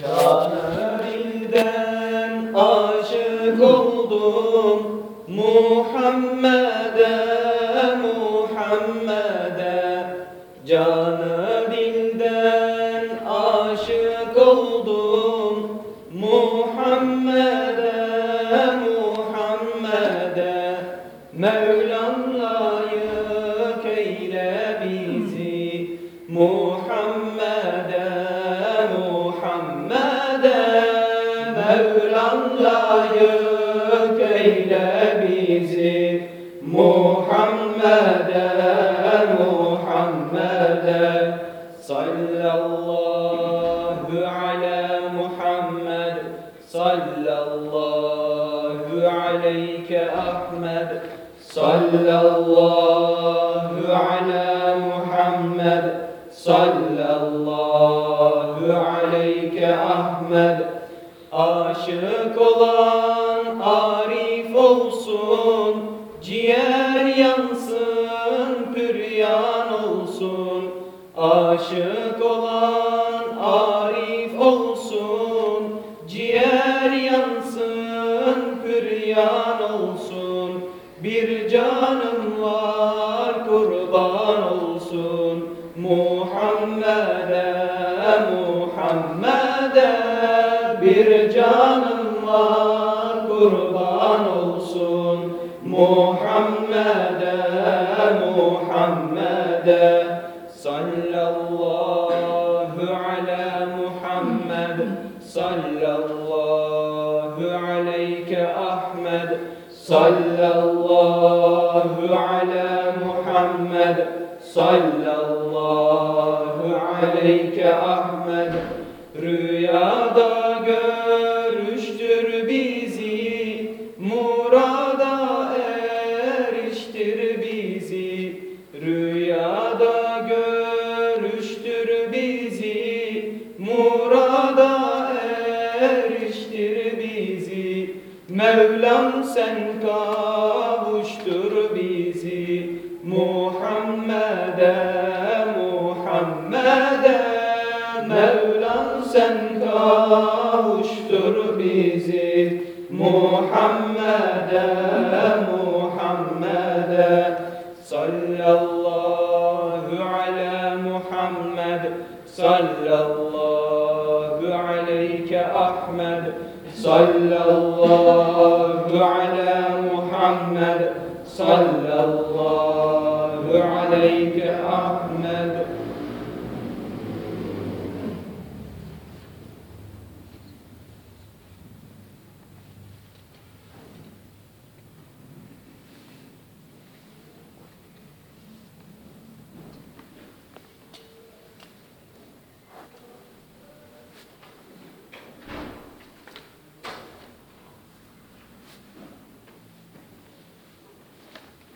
Canı dilden aşık oldum Muhammed'e Sallallahu aleyke Ahmed. Sallallahu ala Muhammed Sallallahu aleyke Ahmed. Aşık olan arif olsun Ciğer yansın püryan olsun. Aşık Muhammed'e Muhammed'e. Sallallahu ala Muhammed. Sallallahu aleyke Ahmed. Sallallahu ala Muhammed. Sallallahu aleyke Muhammed'e Muhammed'e Mevlam sen kavuştur bizi. Muhammed'e Muhammed'e Sallallahu ala Muhammed Sallallahu aleyke Ahmed Sallallahu ala Muhammed Sallallahu aleyke Ahmed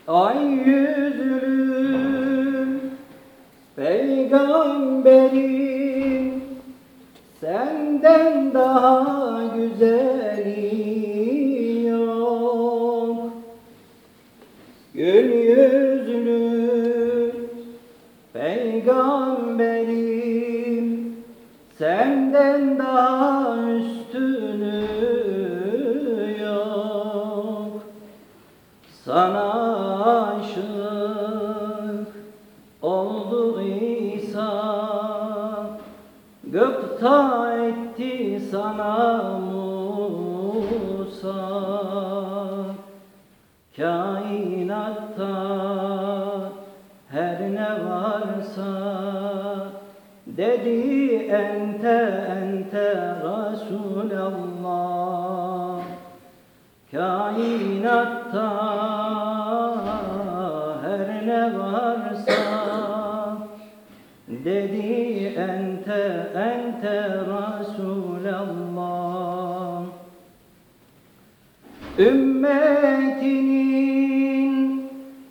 Ay yüzlü peygamberim sana Musa Kainatta her ne varsa Dedi ente ente Resulallah. Kainatta her ne varsa Dedi ente ente Resulallah Ümmetinin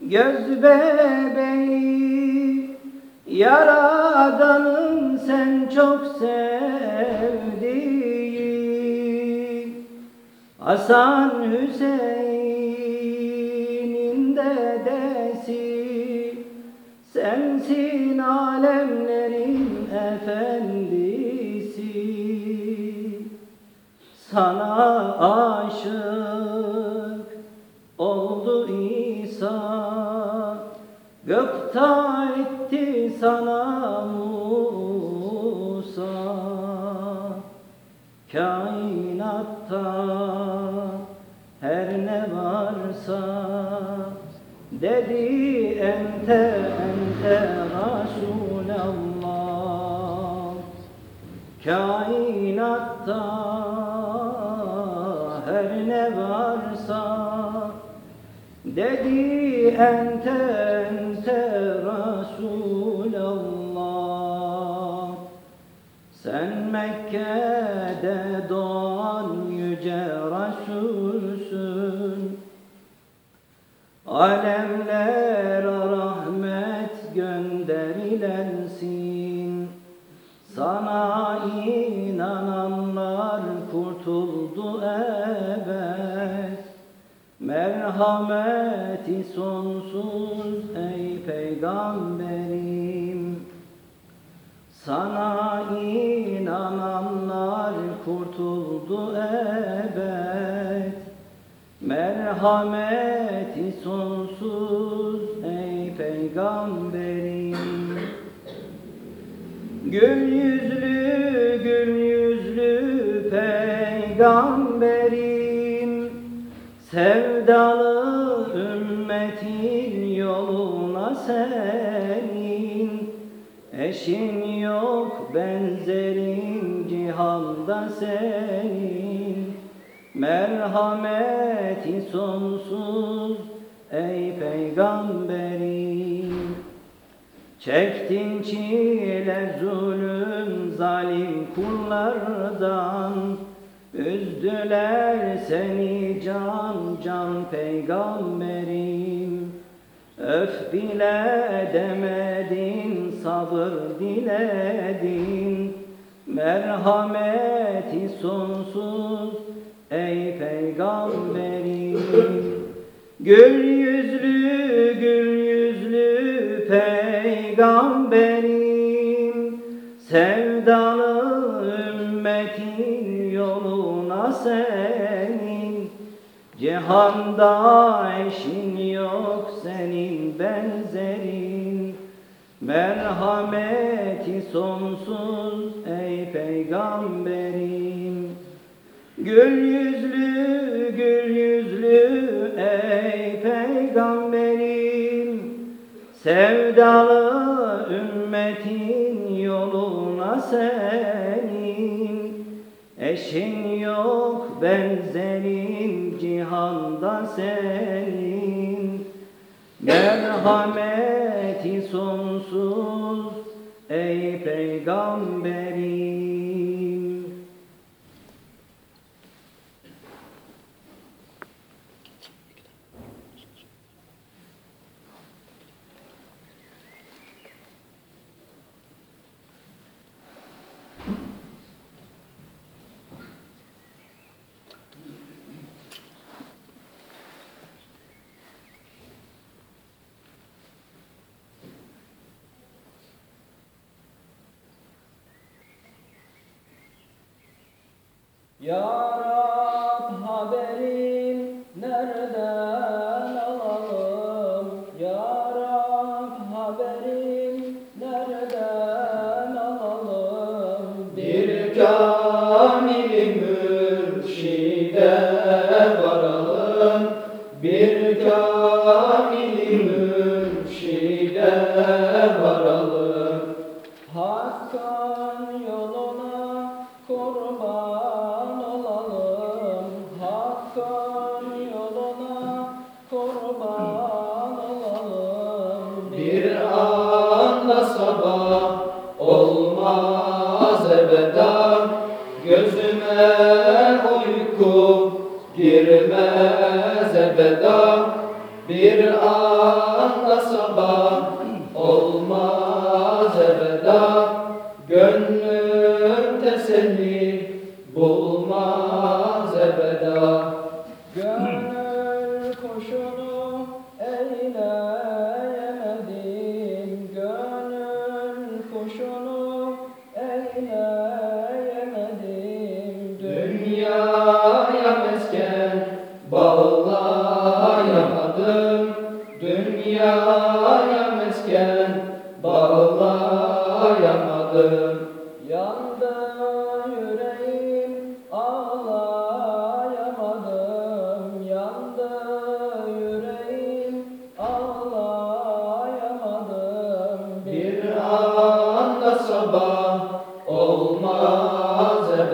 göz bebeği Yaradanın sen çok sevdiği Hasan Hüseyin'in dedesi Sensin alemlerin efendisi sana aşık oldu İsa. Gökta etti sana Musa. Kainatta her ne varsa Dedi ente ente Resulallah Kainatta her ne varsa Dedi ente ente Resulallah. Sen Mekke'de doğan yüce Resulsün. Alemlere Merhameti sonsuz ey peygamberim. Sana inananlar kurtuldu ebed. Merhameti sonsuz ey peygamberim. Gül yüzlü gül yüzlü peygamberim. Sevdalı senin. Eşin yok benzerin cihanda senin. Merhameti sonsuz ey peygamberim Çektin çile zulüm zalim kullardan. Üzdüler seni can can peygamberim Öf bile demedin sabır diledin. Merhameti sonsuz ey peygamberim. Gül yüzlü gül yüzlü peygamberim. Sevdalı ümmetin yoluna senin. Cihanda eşin senin benzerin. Merhameti sonsuz ey peygamberim. Gül yüzlü gül yüzlü ey peygamberim. Sevdalı ümmetin yoluna senin. Eşin yok benzerin cihanda senin Merhameti sonsuz ey peygamberim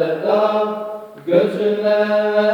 sevda gözüme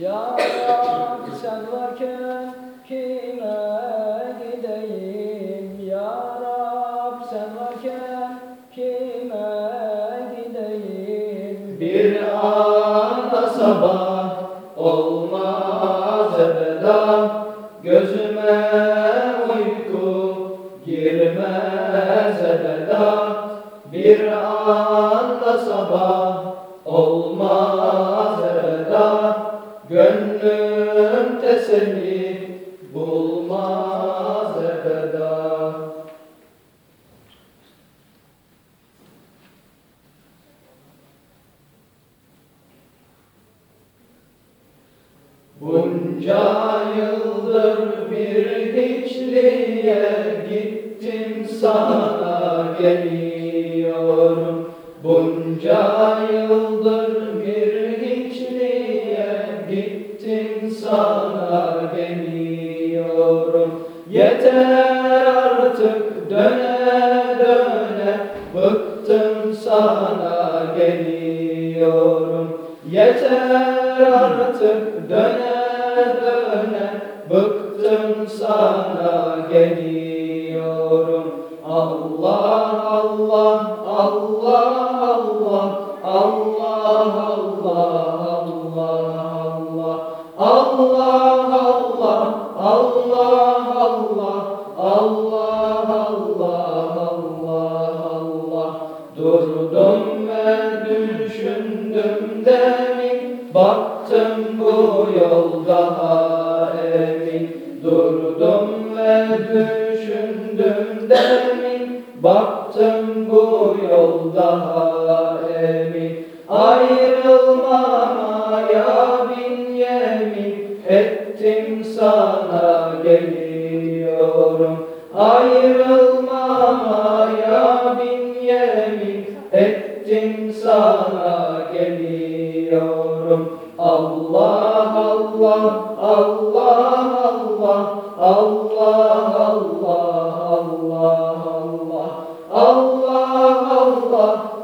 Ya sen varken bir Oh.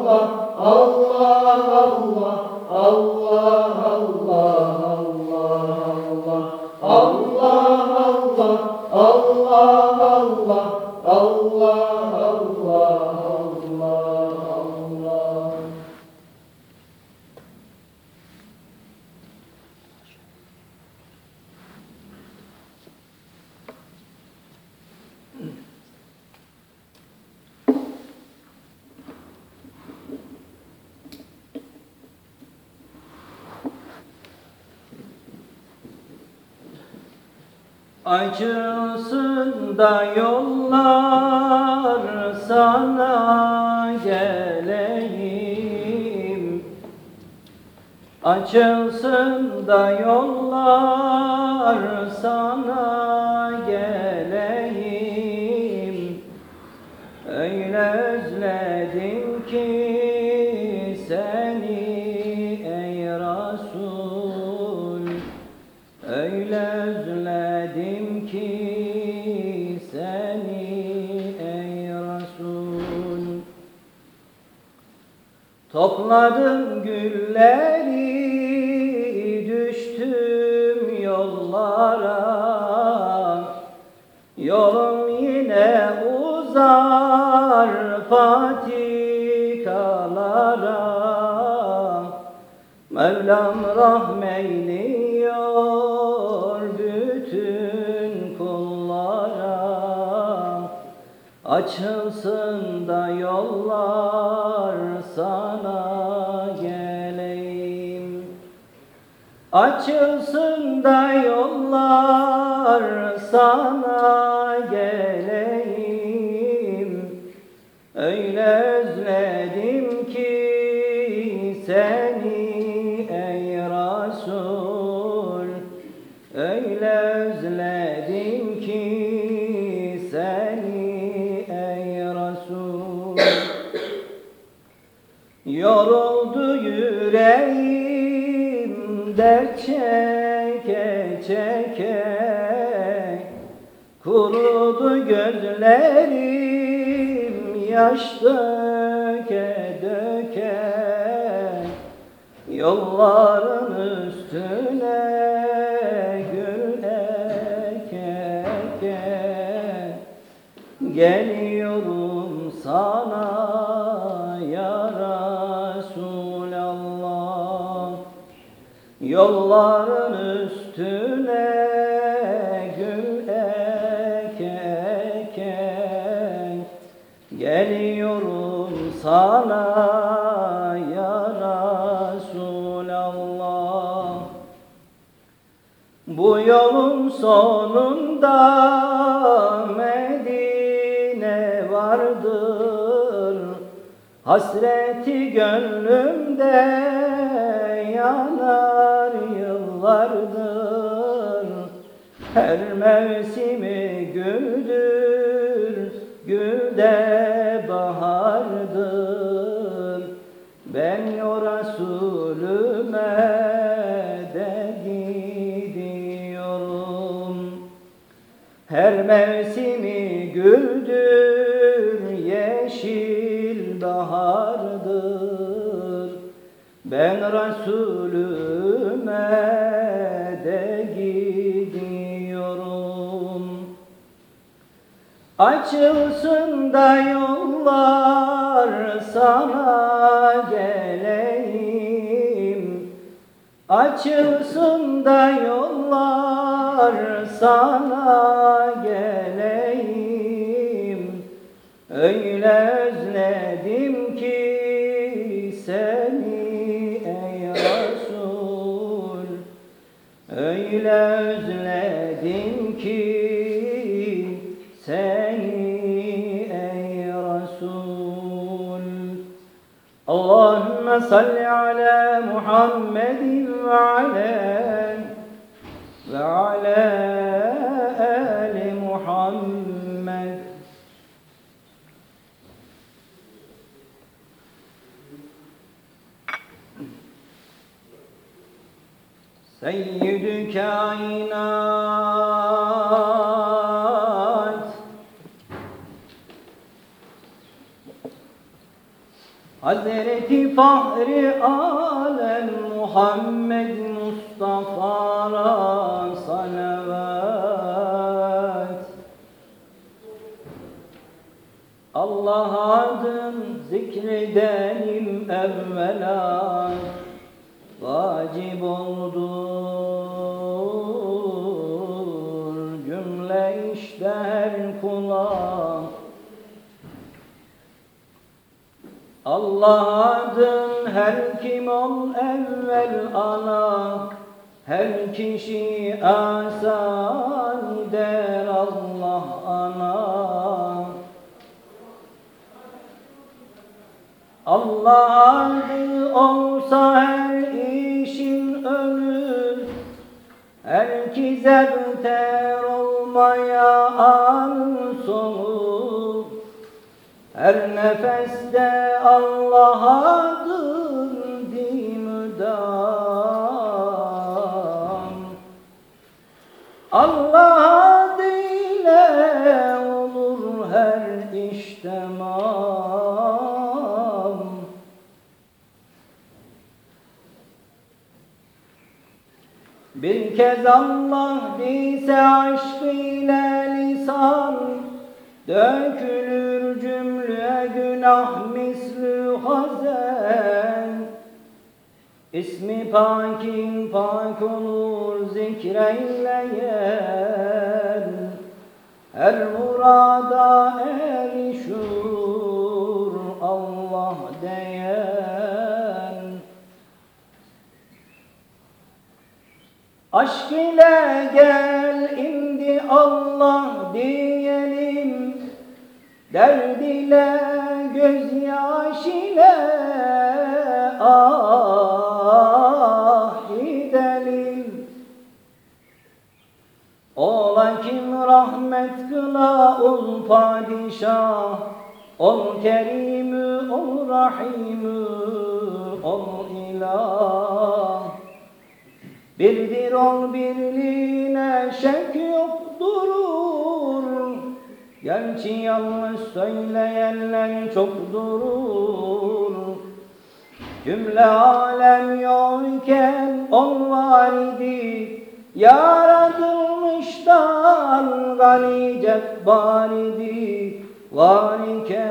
sana geleyim. Açılsın da yollar sana Topladım gülleri düştüm yollara. Yolum yine uzar patikalara. Mevlam rahmeyliyor bütün kullara. Açılsın da yollar Açılsın da yollar sana geleyim. Öyle dert çeke çeke. Kurudu gözlerim yaş döke döke. Yolların üstüne Yolların üstüne gül eke eke Geliyorum sana ya Resulallah. Bu yolun sonunda Medine vardır Hasreti gönlümde yanar yıllardır. Her mevsimi güldür, gülde bahardır. Ben o Resulüme de gidiyorum. Her mevsimi güldür, Ben Resulüme de gidiyorum. Açılsın da yollar sana geleyim. Açılsın da yollar sana geleyim Öyle özledim ki seni Öyle özledim ki seni ey Resul. Allahümme salli ala Muhammedin ve ala ve ala ali Muhammed Seyyidü kainat. Hazreti Fahri Alem Muhammed Mustafa'ra salavat. Allah adın zikredelim evvela. Vacip oldur Allah adın her kim ol evvel ana Her kişi asan der Allah ana. Allah adı olsa her işin önü Herkese beter olmaya an sonu Her nefeste Allah adın dimüdam Allah adıyla olur her iş tamam Bir kez Allah diyse aşk ile lisan Dökülür günah mislü hazen. İsmi pakin pak olur zikreyleyen. Her murada erişur Allah diyen. Aşk ile gel indi Allah diyelim. Derd ile gözyaş ile ah gidelim. Ola kim rahmet kıla ol padişah? Ol kerimü ol rahimü ol ilah. Birdir ol birliğine şek yoktur Gerçi yanlış söyleyenler çok durur. Cümle alem yokken ol var idi. Yaratılmıştan gani cebbar idi. Var iken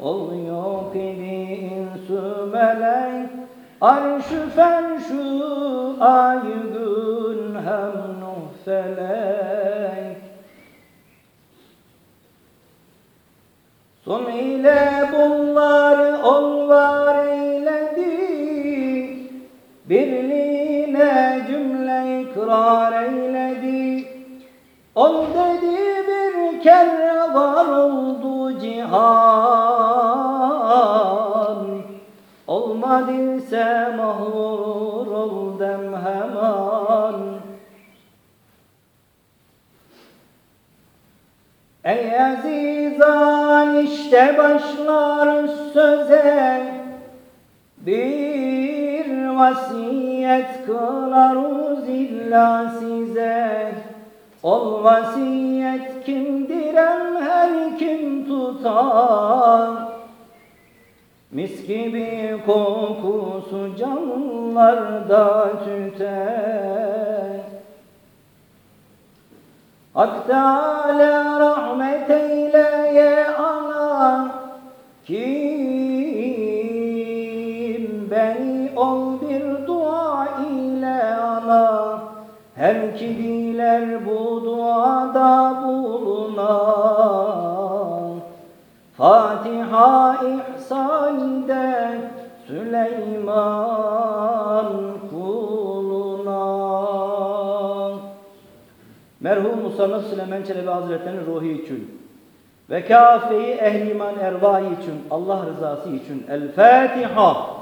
ol yok idi insü melek. Arş-ı ferşu ay gün hem felek Son ile bunlar ol var eyledi. Birliğine cümle ikrar eyledi. Ol dedi bir kere var oldu cihan. Olmadıysa mahvur ol Ey azizan işte başlar söze. Bir vasiyet kılarız illa size. Ol vasiyet kimdirem her kim tutar? Mis gibi kokusu canlarda tüter Hak Teala rahmet eyleye ana Kim? Beni ol bir dua ile ana. Her ki diler bu duada bulunan. Fatiha ihsande Süleyman Merhum Musannaf Süleyman Çelebi Hazretleri'nin ruhu için ve kafeyi ehli iman ervahı için, Allah rızası için El Fatiha.